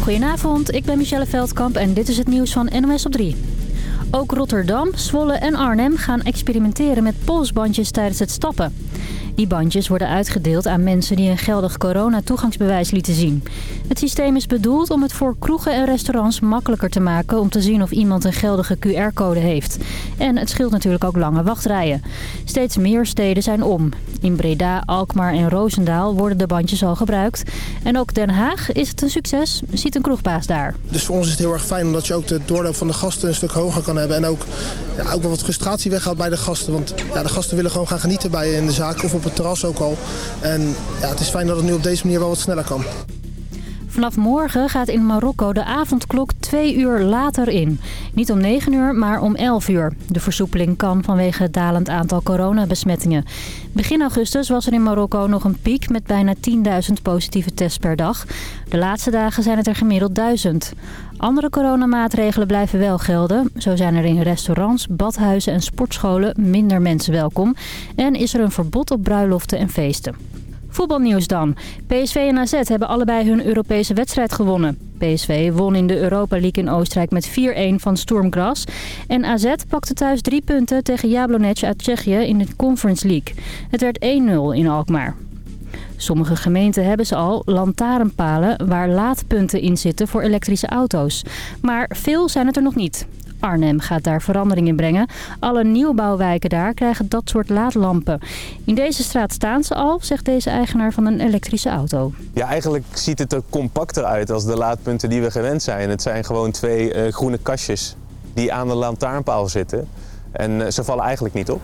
Goedenavond, ik ben Michelle Veldkamp en dit is het nieuws van NOS op 3. Ook Rotterdam, Zwolle en Arnhem gaan experimenteren met polsbandjes tijdens het stappen. Die bandjes worden uitgedeeld aan mensen die een geldig corona-toegangsbewijs lieten zien. Het systeem is bedoeld om het voor kroegen en restaurants makkelijker te maken... om te zien of iemand een geldige QR-code heeft. En het scheelt natuurlijk ook lange wachtrijen. Steeds meer steden zijn om. In Breda, Alkmaar en Roosendaal worden de bandjes al gebruikt. En ook Den Haag is het een succes, ziet een kroegbaas daar. Dus voor ons is het heel erg fijn omdat je ook de doorloop van de gasten een stuk hoger kan hebben. En ook, ja, ook wel wat frustratie weghaalt bij de gasten. Want ja, de gasten willen gewoon gaan genieten bij in de zaak of op terras ook al. En ja, het is fijn dat het nu op deze manier wel wat sneller kan. Vanaf morgen gaat in Marokko de avondklok twee uur later in. Niet om 9 uur, maar om 11 uur. De versoepeling kan vanwege het dalend aantal coronabesmettingen. Begin augustus was er in Marokko nog een piek met bijna 10.000 positieve tests per dag. De laatste dagen zijn het er gemiddeld 1000. Andere coronamaatregelen blijven wel gelden. Zo zijn er in restaurants, badhuizen en sportscholen minder mensen welkom. En is er een verbod op bruiloften en feesten. Voetbalnieuws dan. PSV en AZ hebben allebei hun Europese wedstrijd gewonnen. PSV won in de Europa League in Oostenrijk met 4-1 van Sturm Graz. En AZ pakte thuis drie punten tegen Jablonec uit Tsjechië in de Conference League. Het werd 1-0 in Alkmaar. Sommige gemeenten hebben ze al lantaarnpalen waar laadpunten in zitten voor elektrische auto's. Maar veel zijn het er nog niet. Arnhem gaat daar verandering in brengen. Alle nieuwbouwwijken daar krijgen dat soort laadlampen. In deze straat staan ze al, zegt deze eigenaar van een elektrische auto. Ja, eigenlijk ziet het er compacter uit als de laadpunten die we gewend zijn. Het zijn gewoon twee uh, groene kastjes die aan de lantaarnpaal zitten. En uh, ze vallen eigenlijk niet op.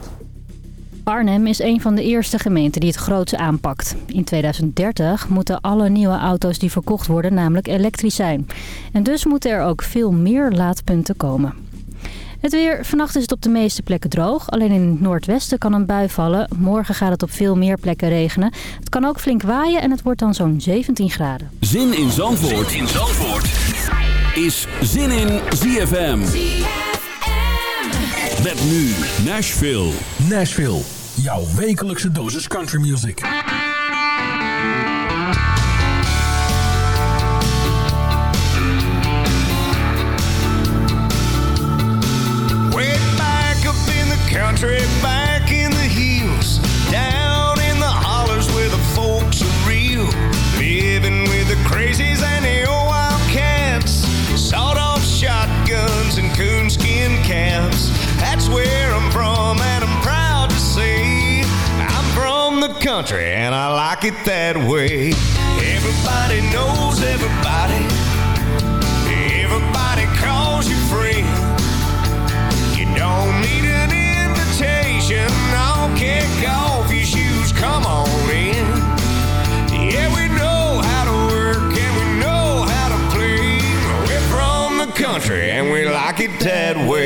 Arnhem is een van de eerste gemeenten die het groots aanpakt. In 2030 moeten alle nieuwe auto's die verkocht worden namelijk elektrisch zijn. En dus moeten er ook veel meer laadpunten komen. Het weer. Vannacht is het op de meeste plekken droog. Alleen in het noordwesten kan een bui vallen. Morgen gaat het op veel meer plekken regenen. Het kan ook flink waaien en het wordt dan zo'n 17 graden. Zin in Zandvoort, zin in Zandvoort. is Zin in ZFM. ZFM. Met nu Nashville. Nashville. Jouw wekelijkse dosis country music. Country, and I like it that way. Everybody knows everybody. Everybody calls you friend. You don't need an invitation. I'll kick off your shoes. Come on in. Yeah, we know how to work and we know how to play. We're from the country and we like it that way.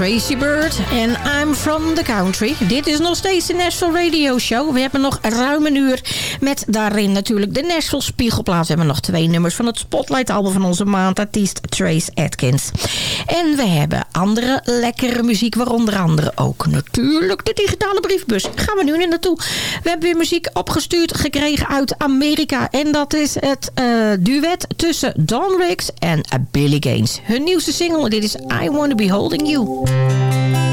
Tracy Bird en I'm from the country. Dit is nog steeds de Nashville Radio Show. We hebben nog ruim een uur met daarin natuurlijk de Nashville Spiegelplaats. We hebben nog twee nummers van het Spotlight album van onze maandartiest Trace Atkins. En we hebben andere lekkere muziek, waaronder andere ook natuurlijk de digitale briefbus. Gaan we nu naartoe. We hebben weer muziek opgestuurd gekregen uit Amerika. En dat is het uh, duet tussen Don Riggs en Billy Gaines. Hun nieuwste single, dit is I Wanna Be Holding You. Música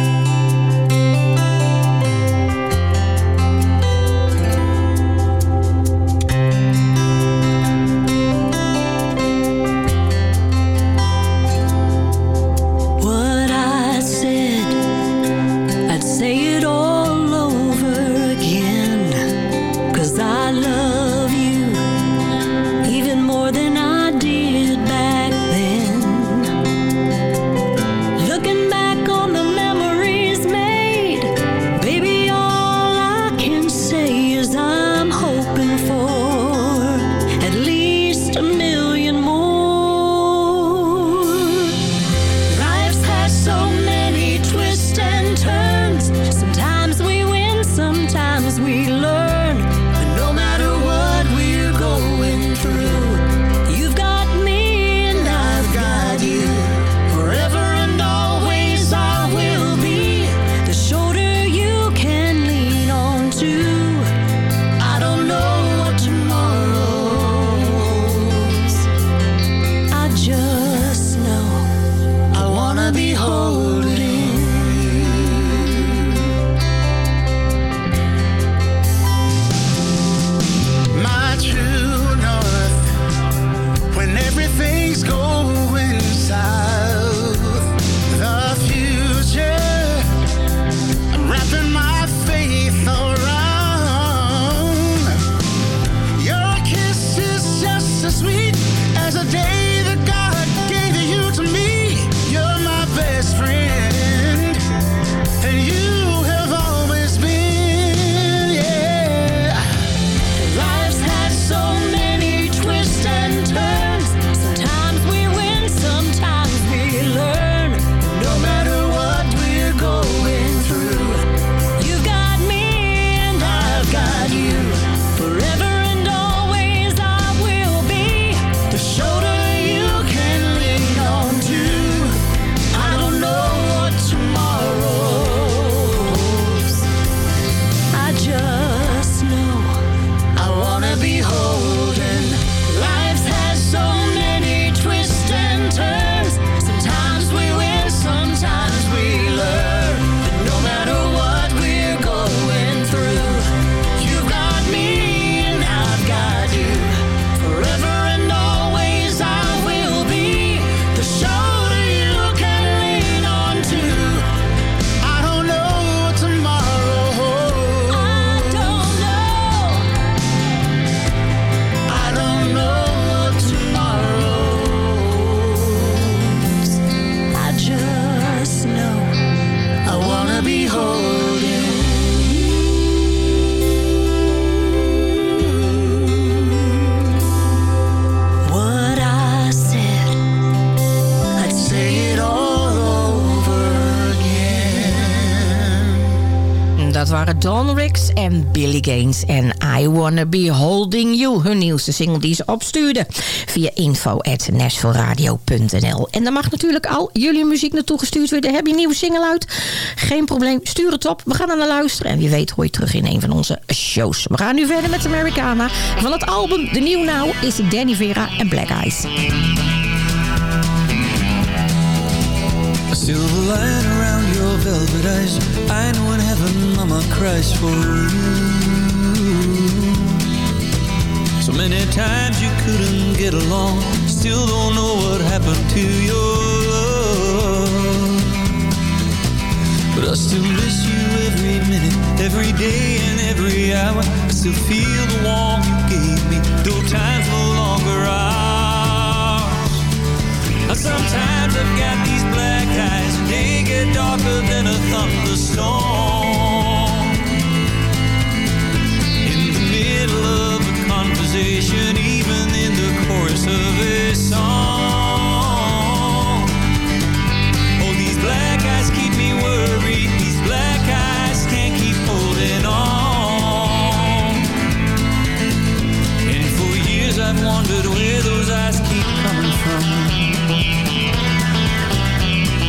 Don Riggs en Billy Gaines en I Wanna Be Holding You. Hun nieuwste single die ze opstuurden via info.nashvilleradio.nl. En daar mag natuurlijk al jullie muziek naartoe gestuurd worden. Heb je een nieuwe single uit? Geen probleem, stuur het op. We gaan er naar luisteren en wie weet hoor je terug in een van onze shows. We gaan nu verder met Americana. Van het album The New Now is Danny Vera en Black Eyes. Silver around your velvet eyes I know in heaven mama cries for you times you couldn't get along. Still don't know what happened to your love. But I still miss you every minute, every day and every hour. I still feel the warmth you gave me, though time's no longer ours. Sometimes I've got these black eyes, and they get darker than a thunderstorm. Conversation, even in the chorus of a song. Oh, these black eyes keep me worried. These black eyes can't keep holding on. And for years I've wondered where those eyes keep coming from.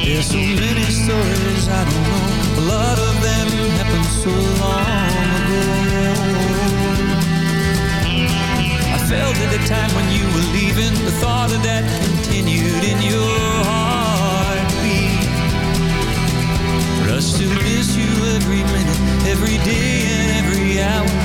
There's so many stories I don't know. A lot of them happened so long were The thought of that continued in your heartbeat But I still miss you every minute Every day and every hour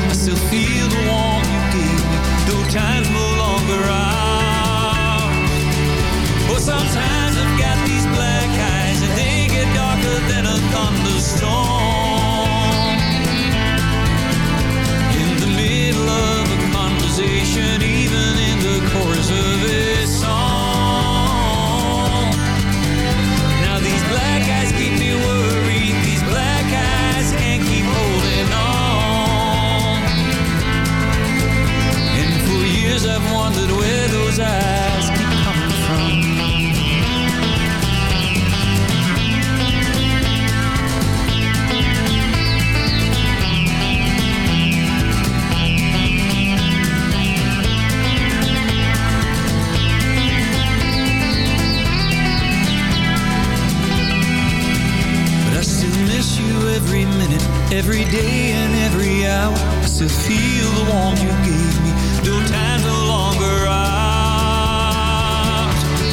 every day and every hour. I still feel the warmth you gave me, though time's no longer ours.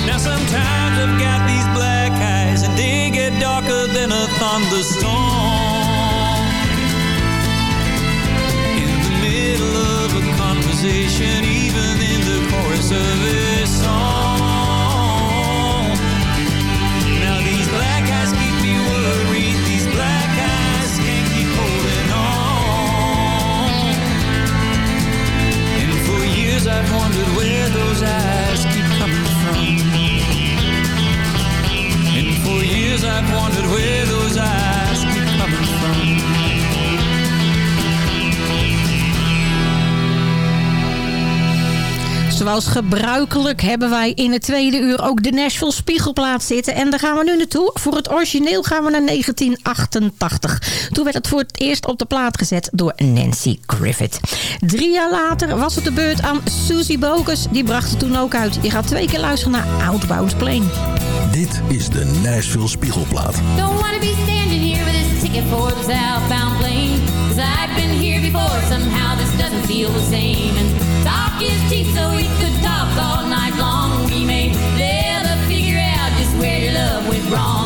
Now sometimes I've got these black eyes and they get darker than a thunderstorm. In the middle of a conversation, even in the chorus of a where those eyes keep coming from. And for years I've wondered where Zoals gebruikelijk hebben wij in het tweede uur ook de Nashville Spiegelplaat zitten. En daar gaan we nu naartoe. Voor het origineel gaan we naar 1988. Toen werd het voor het eerst op de plaat gezet door Nancy Griffith. Drie jaar later was het de beurt aan Susie Bogus. Die bracht het toen ook uit. Je gaat twee keer luisteren naar Outbound Plane. Dit is de Nashville Spiegelplaat. Don't wanna be standing here with this ticket for the southbound plane. Cause I've been here before, somehow this doesn't feel the same. Wrong.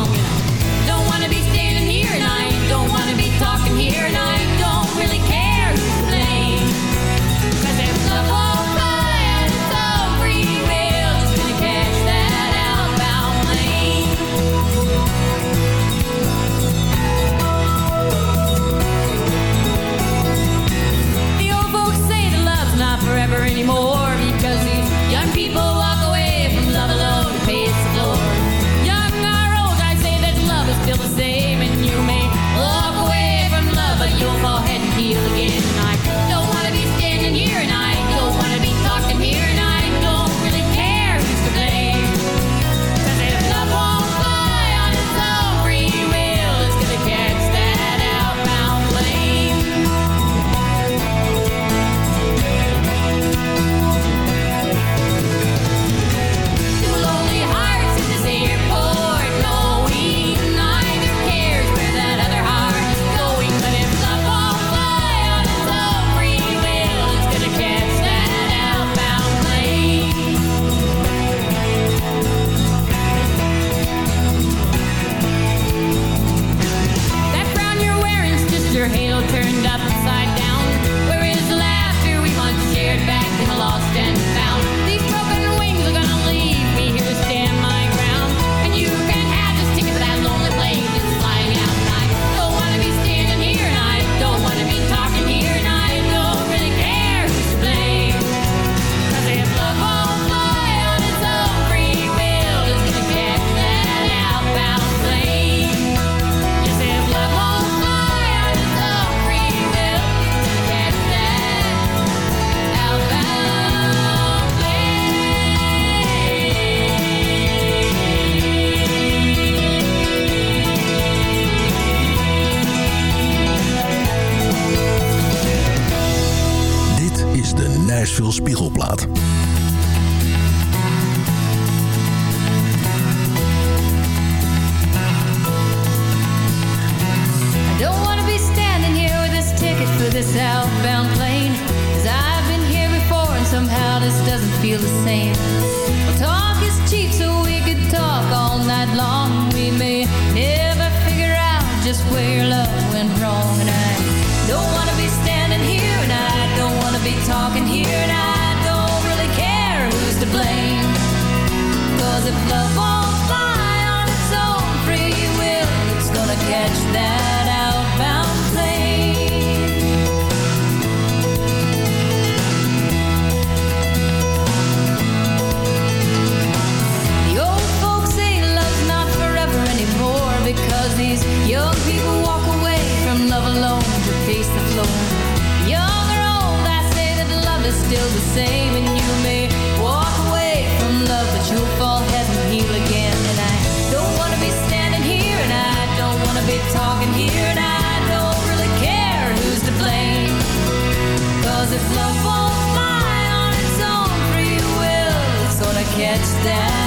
down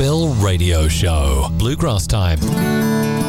Nashville Radio Show. Bluegrass Time.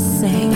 say.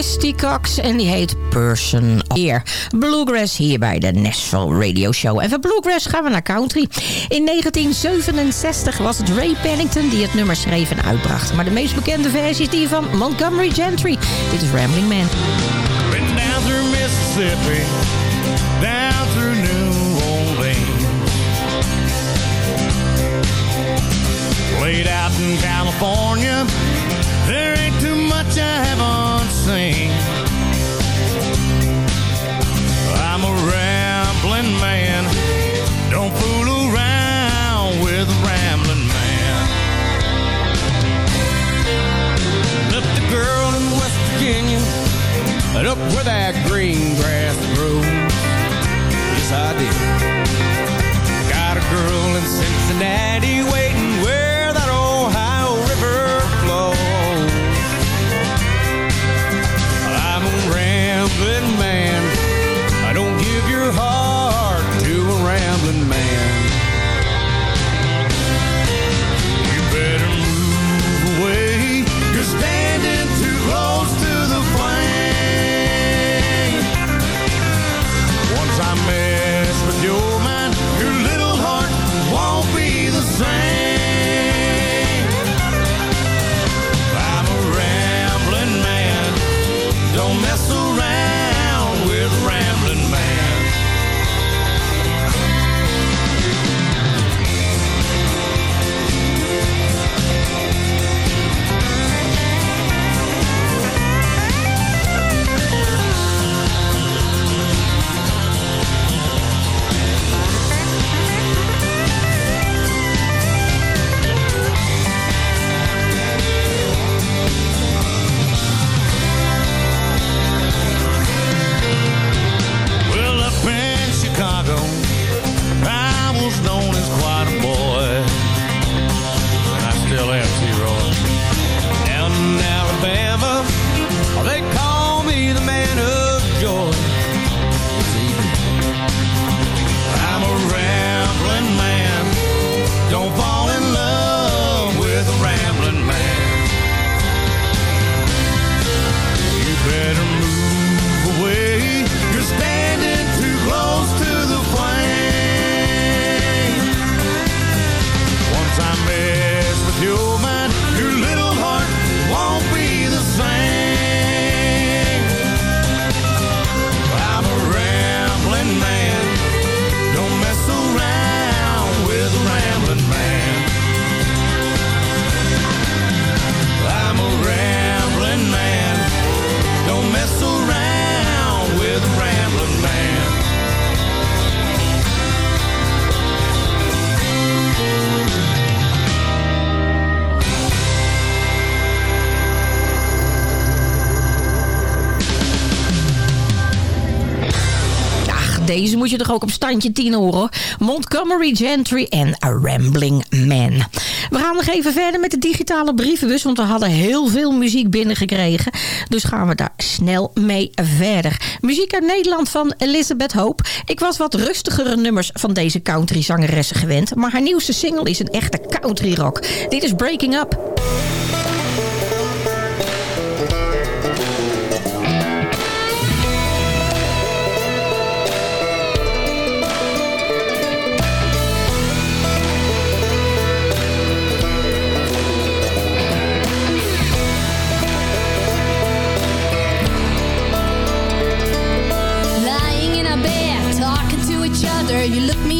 Christy Cox en die heet Person Ear. Bluegrass hier bij de Nashville Radio Show. En van Bluegrass gaan we naar country. In 1967 was het Ray Pennington die het nummer schreef en uitbracht. Maar de meest bekende versie is die van Montgomery Gentry. Dit is Rambling Man. Been down through Mississippi, down through New Orleans. Laid out in California, there ain't too much I haven't seen. Up where that green grass grows. Yes, I did. Got a girl in Cincinnati waiting ook op standje 10 horen. Montgomery Gentry en A Rambling Man. We gaan nog even verder met de digitale brievenbus. Want we hadden heel veel muziek binnengekregen. Dus gaan we daar snel mee verder. Muziek uit Nederland van Elizabeth Hope. Ik was wat rustigere nummers van deze country zangeressen gewend. Maar haar nieuwste single is een echte country rock. Dit is Breaking Up.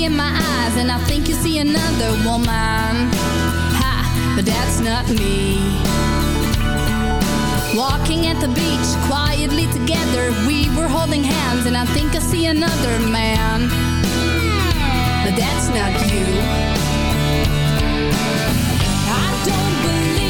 In my eyes, and I think you see another woman. Ha, but that's not me. Walking at the beach, quietly together, we were holding hands, and I think I see another man. But that's not you. I don't believe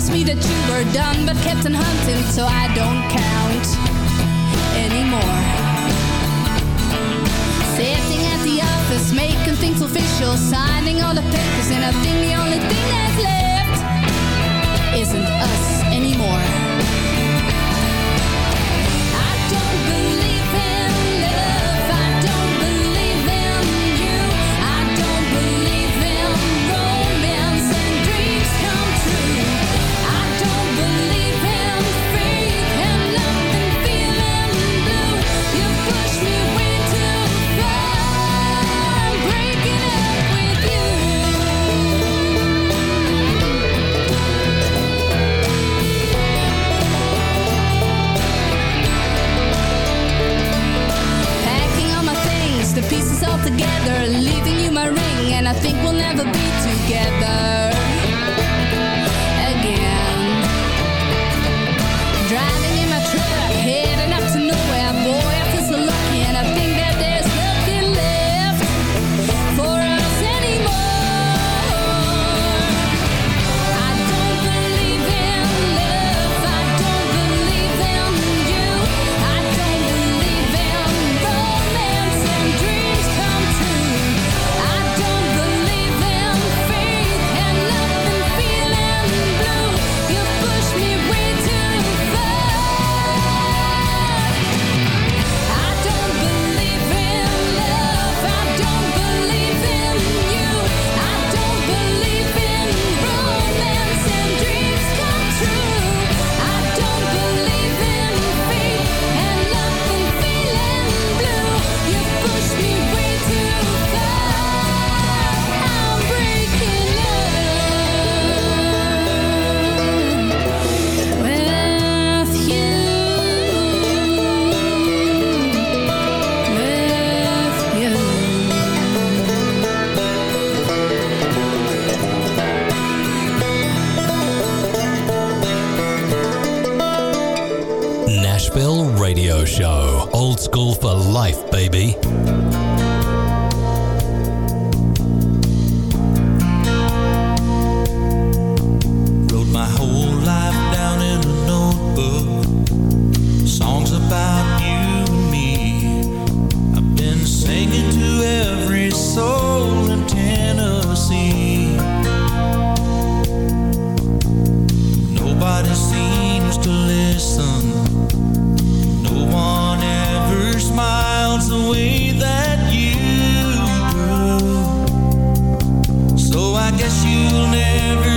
promised me that you were done, but kept on hunting, so I don't count anymore. Sitting at the office, making things official, signing all the papers, and I think the only thing that's left isn't us anymore. together, leaving you my ring, and I think we'll never be together. guess you'll never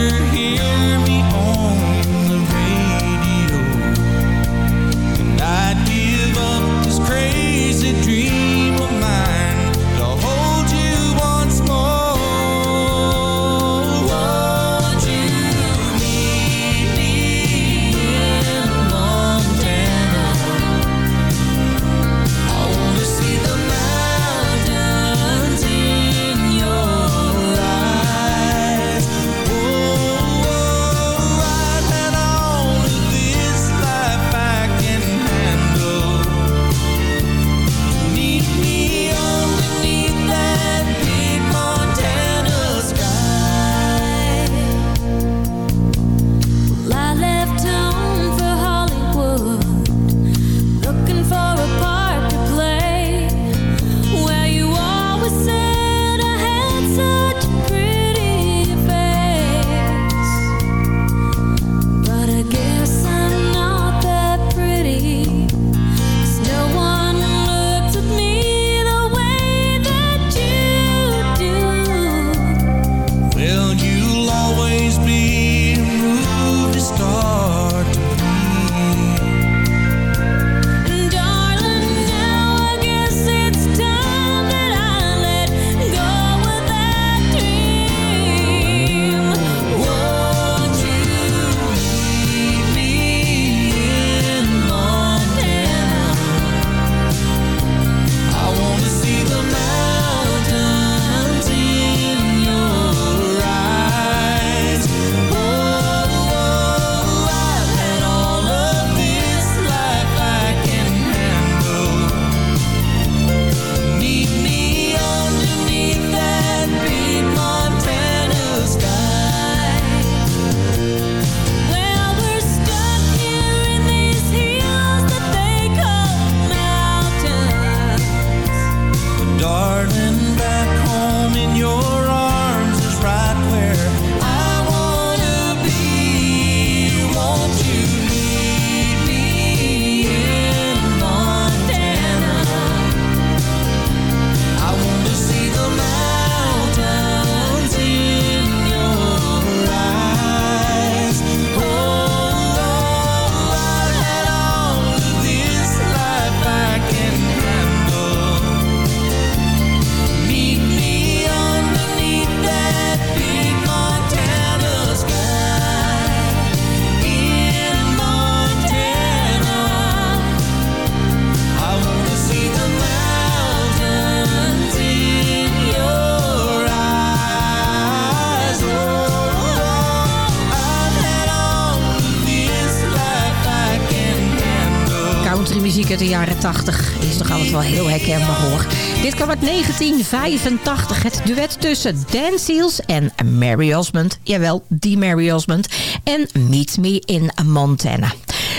80 is toch altijd wel heel herkenbaar hoor. Dit kwam uit 1985. Het duet tussen Dan Seals en Mary Osmond. Jawel, die Mary Osmond. En Meet Me in Montana.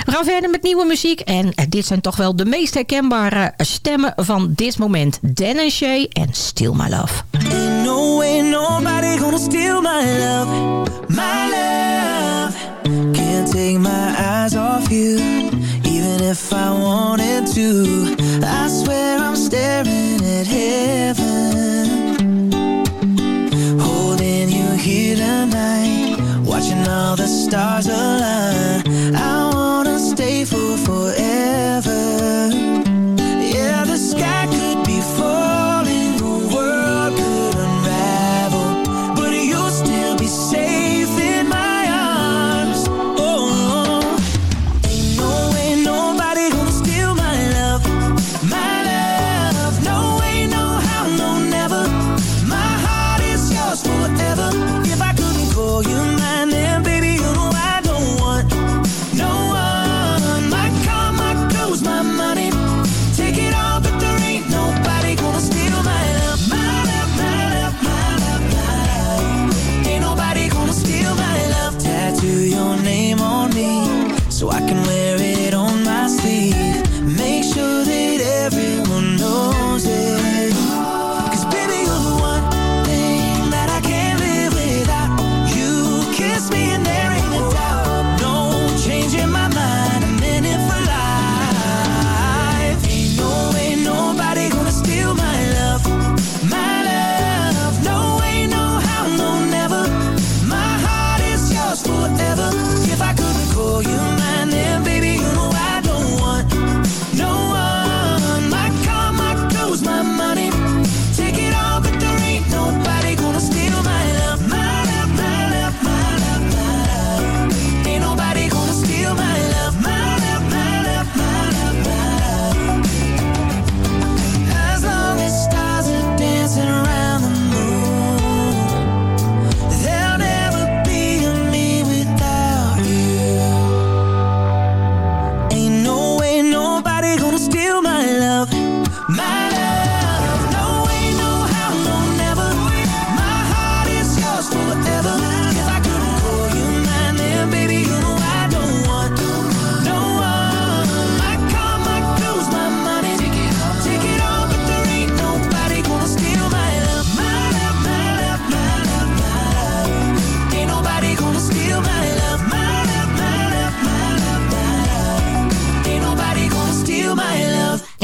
We gaan verder met nieuwe muziek. En eh, dit zijn toch wel de meest herkenbare eh, stemmen van dit moment. Dan en Shay en Still My Love. No way nobody gonna steal my love. My love. Can't take my eyes off you. even if I wanted to. I swear I'm staring at heaven. Holding you here tonight Watching all the stars align.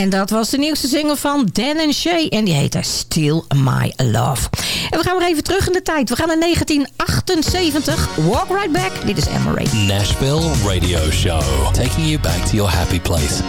En dat was de nieuwste single van Dan en Shay. En die heette Still My Love. En we gaan weer even terug in de tijd. We gaan naar 1978. Walk right back. Dit is Emery. Nashville Radio Show. Taking you back to your happy place.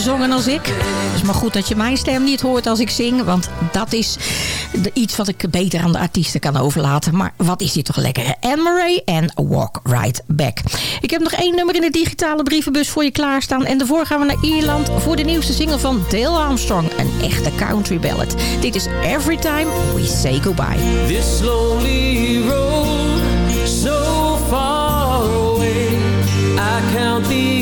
Zo lekker meegezongen als ik? Het is maar goed dat je mijn stem niet hoort als ik zing. Want dat is iets wat ik beter aan de artiesten kan overlaten. Maar wat is dit toch lekker. Anne en Walk Right Back. Ik heb nog één nummer in de digitale brievenbus voor je klaarstaan. En daarvoor gaan we naar Ierland voor de nieuwste single van Dale Armstrong. Een echte country ballad. Dit is Every Time We Say Goodbye. This lonely road, so far away. I count the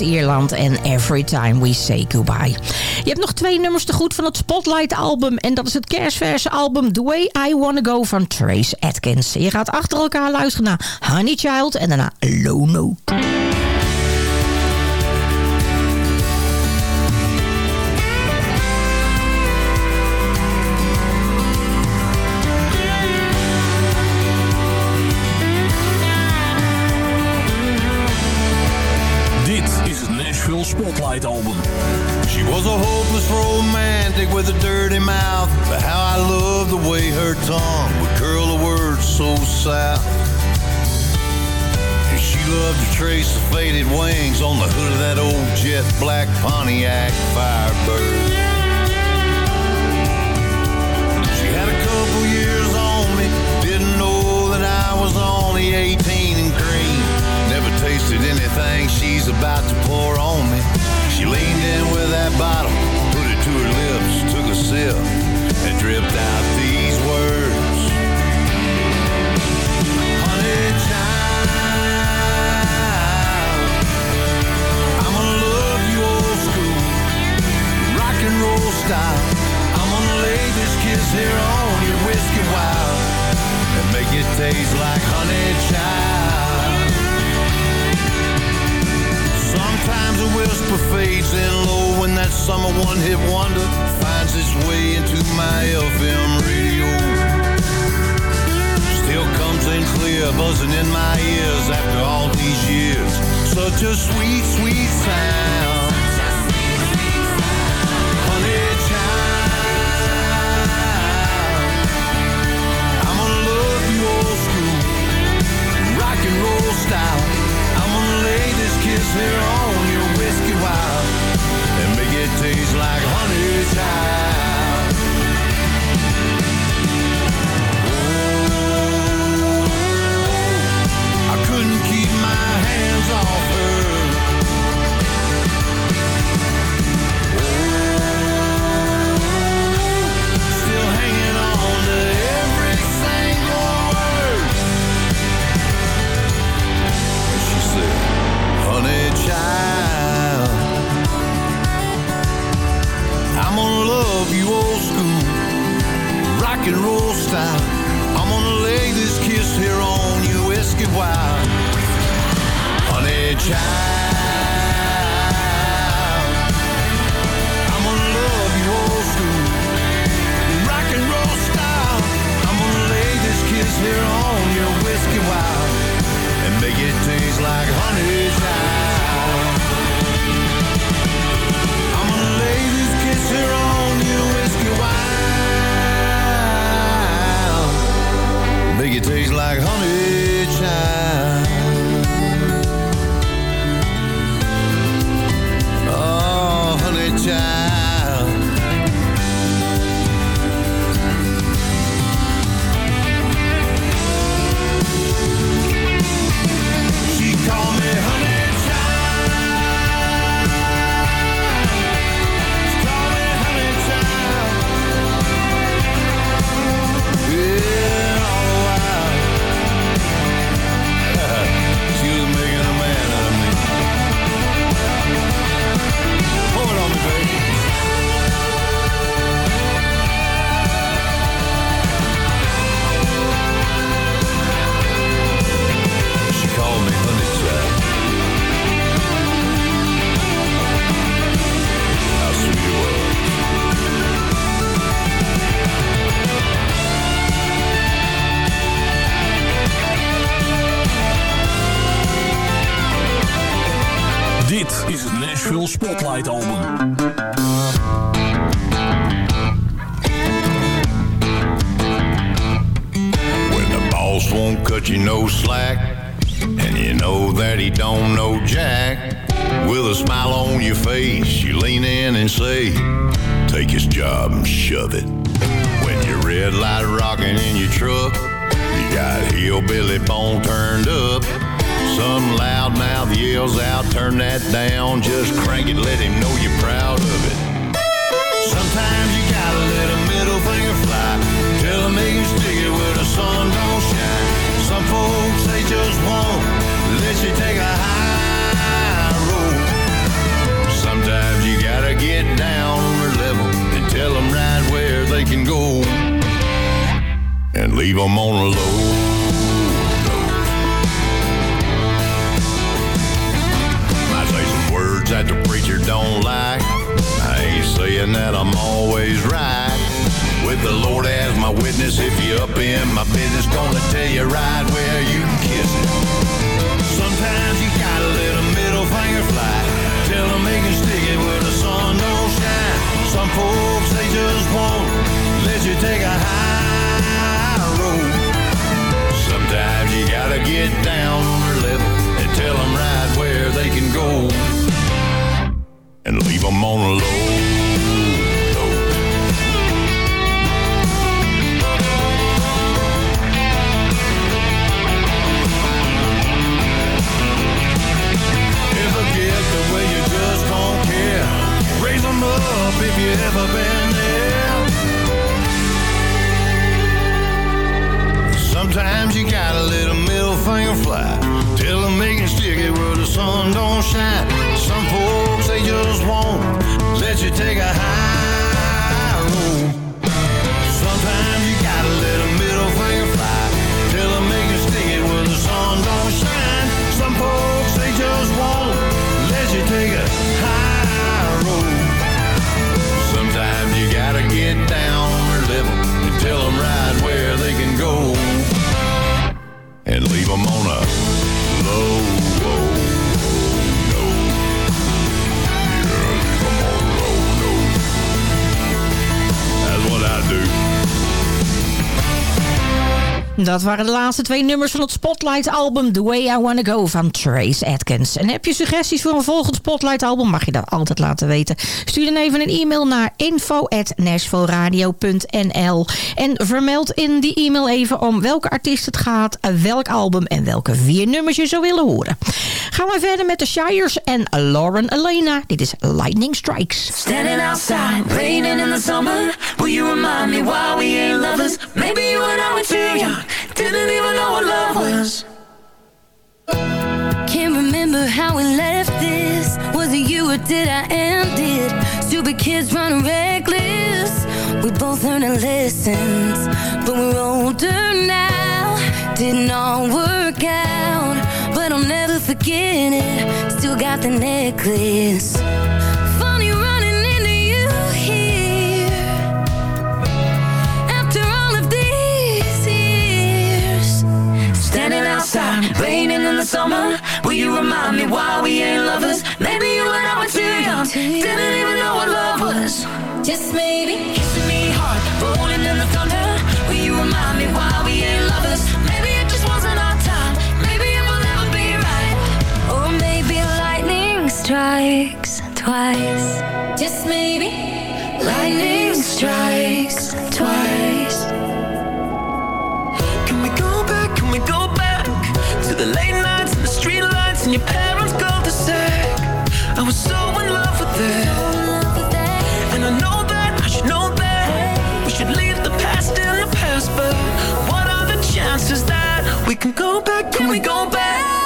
Ierland en Every Time We Say Goodbye. Je hebt nog twee nummers te goed van het Spotlight album. En dat is het kerstverse album The Way I Wanna Go van Trace Atkins. Je gaat achter elkaar luisteren naar Honey Child en daarna Low Note. on the hood of that old jet black Pontiac Firebird. She had a couple years on me, didn't know that I was only 18 and green. Never tasted anything she's about to pour on me. She leaned in with that bottle, put it to her lips, took a sip, and dripped out style. I'm gonna lay this kiss here on your whiskey wild and make it taste like honey child. Sometimes a whisper fades in low when that summer one-hit wonder finds its way into my FM radio. Still comes in clear, buzzing in my ears after all these years. Such a sweet, sweet sound. style. 爱到我。Laatste twee nummers van het Spotlight-album The Way I Wanna Go van Trace Atkins. En heb je suggesties voor een volgend Spotlight-album, mag je dat altijd laten weten. Stuur dan even een e-mail naar info.nashvilleradio.nl en vermeld in die e-mail even om welke artiest het gaat, welk album en welke vier nummers je zou willen horen. Gaan we verder met de Shires en Lauren Elena. Dit is Lightning Strikes. Standing outside, raining in the summer. Will you remind me we lovers? Maybe you and I were even know what love was. Can't remember how we left this. Was it you or did I end it? Stupid kids running reckless. We both learned our lessons, but we're older now. Didn't all work out, but I'll never forget it. Still got the necklace. Remind me why we ain't lovers? Maybe you and I were too young, didn't even know what love was. Just maybe. Kissing me hard, rolling in the thunder. Will you remind me why we ain't lovers? Maybe it just wasn't our time. Maybe it will never be right. Or maybe lightning strikes twice. Just maybe lightning strikes twice. Can we go back? Can we go back to the late can go back? Can we go back?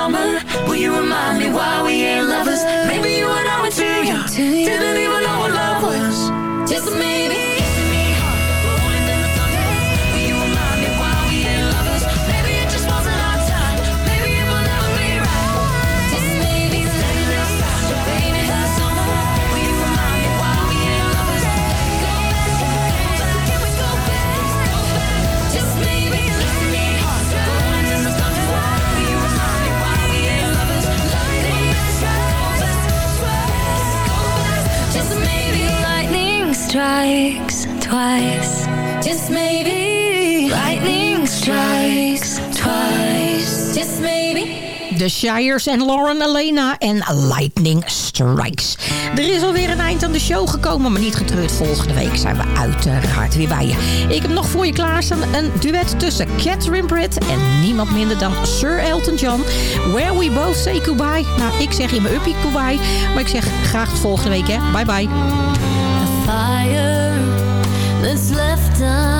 Summer. Will you remind me why we ain't lovers? Maybe you and I were too young, Shires en Lauren Elena en Lightning Strikes. Er is alweer een eind aan de show gekomen, maar niet getreurd. Volgende week zijn we uiteraard weer bij je. Ik heb nog voor je klaarstaan een duet tussen Catherine Britt en niemand minder dan Sir Elton John. Where we both say goodbye. Nou, ik zeg in mijn uppie goodbye, maar ik zeg graag volgende week, hè. Bye bye. fire left.